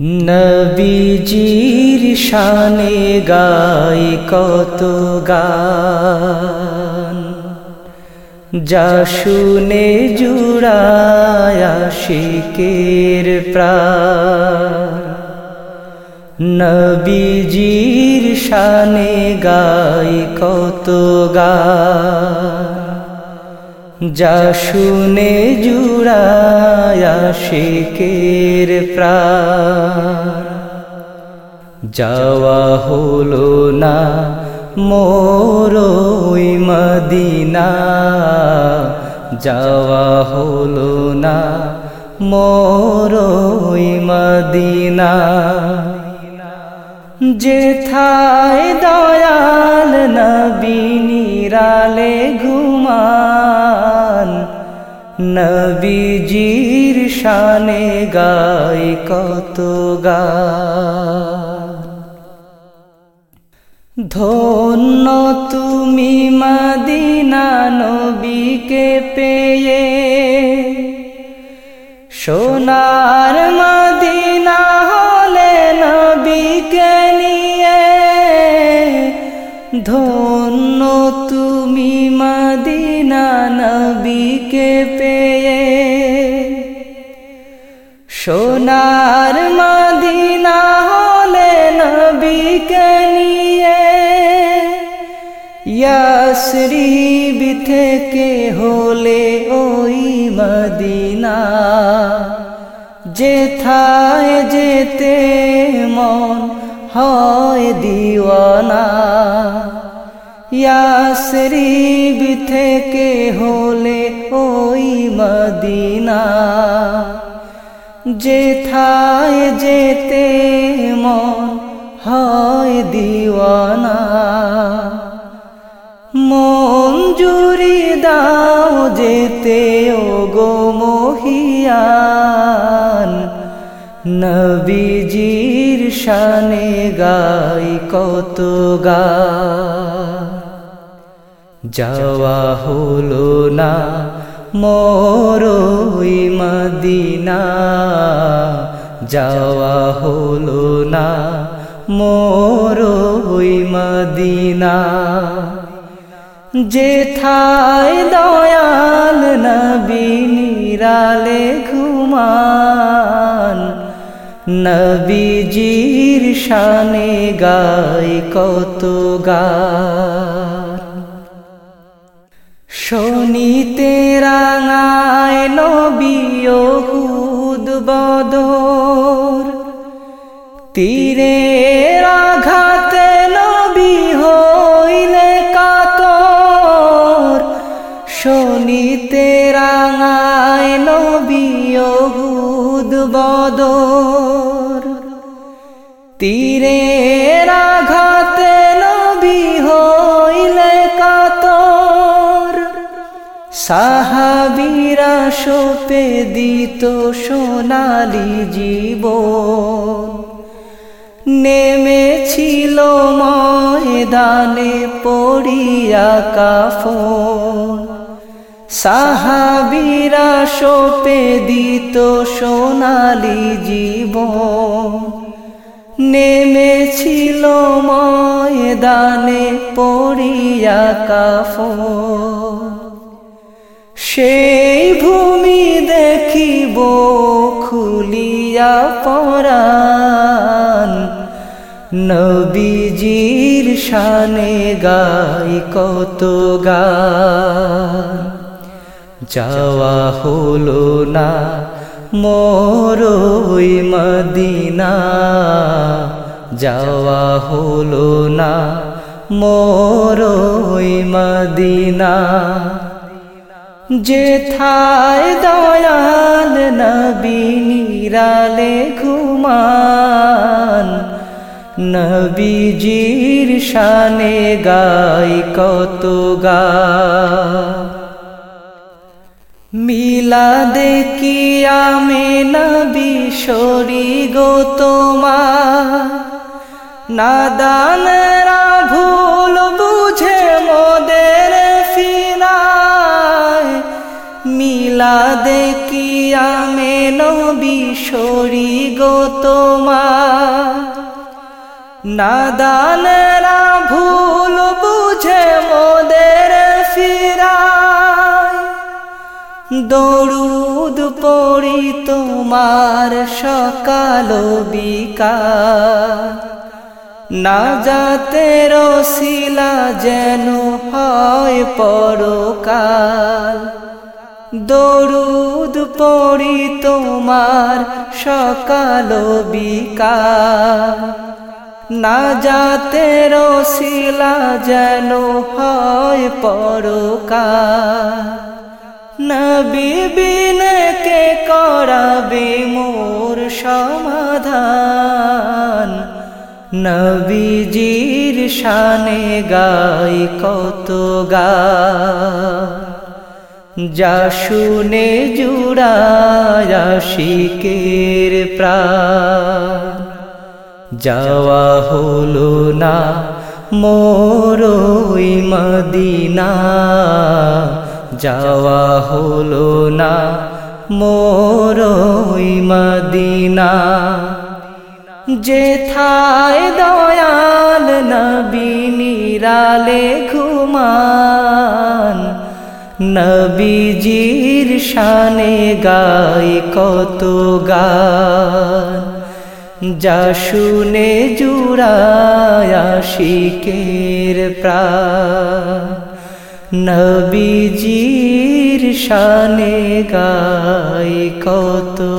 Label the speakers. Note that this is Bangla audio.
Speaker 1: নবীজির শানে গাই কত গান। যা শুনে জুড়ায় শিকের প্রাণ। নবীজির শানে গাই কত গান। যা শুনে জুড়ায়া শেকের প্রাণ। যাওয়া হলো না মোর মদিনা। যাওয়া হলো না মোর মদিনা। যেথায় দয়াল নবী নিরালে ঘুমান নবীজির শানে গাই কত গা ধন্য তুমি মদিনা নবীকে পেয়ে, সোনার মদিনা হলে নবীকে নিয়ে। ধন্য তুমি মদিনা নবীকে পেয়ে সোনার মদিনা হলে নবীকে নিয়ে ইয়াসরিব থেকে হলে ওই মদিনা। যেথায় যেতে মন হয় দিওয়ানা। ইয়াসরিব থেকে হলে ওই মদিনা। যেথায় যেতে মন হয় দিওয়ানা। মন জুড়ি দাও যেতে ও গো মহিয়ান। নবীজির শানে গাই কত গা। যাওয়া হলো না মোরই মদিনা, যাওয়া হলো না। মোরই মদিনা, যেথায় দয়াল নবী নিরালে ঘুমান। নবীজির শানে গাই কত গা শনিতে রাঙায় নবী হুদ বদর। তীরে আঘাতে নবী হইলে কাতর। শনিতে রাঙায় নবী হুদ বদর। তীরে সাহাবিরা সোপে দিত সোনালি জীবন। নেমেছিল ময়দানে পড়িয়া কাফন। সাহাবিরা সোপে দিত সোনালি জীবন। নেমেছিল ময়দানে পড়িয়া কাফন। সেই ভূমি দেখিব খুলিয়া পরাণ। নবীজির শানে গাই কত গান। যাওয়া হলো না মোরই মদিনা। যাওয়া হলো না মোরই মদিনা। যেথায় দয়াল নবী নিরালে ঘুমান, নবীজির শানে গাই কত গা। মিলা দেখিয়া মে নবী সরি গো তোমার? নাদানরা মিলা দেখি আমে নবী গো তোমার। নাদানেরা ভুল বুঝে মোদের ফিরায়। দরুদ পড়ি তোমার সকাল বিকাল। না যাতে রসিলা যেন হয় পরকাল। দরুদ পড়ি তোমার সকাল বিকাল। না যাতে রসিলা যেন হয় পরকাল। নবী বিনকে করাবে মোর সমাধান। নবীজির শানে গাই কত গা যা শুনে জুড়ায়া শিকের প্রাণ। যাওয়া হলো না মোরই মদিনা। যাওয়া হলো না মোরই মদিনা। যেথায় দয়াল নবী নিরালে ঘুমান নবীজির শানে গাই কত গান। যা শুনে জুড়ায়া শিকের প্রাণ। নবীজির শানে গাই কত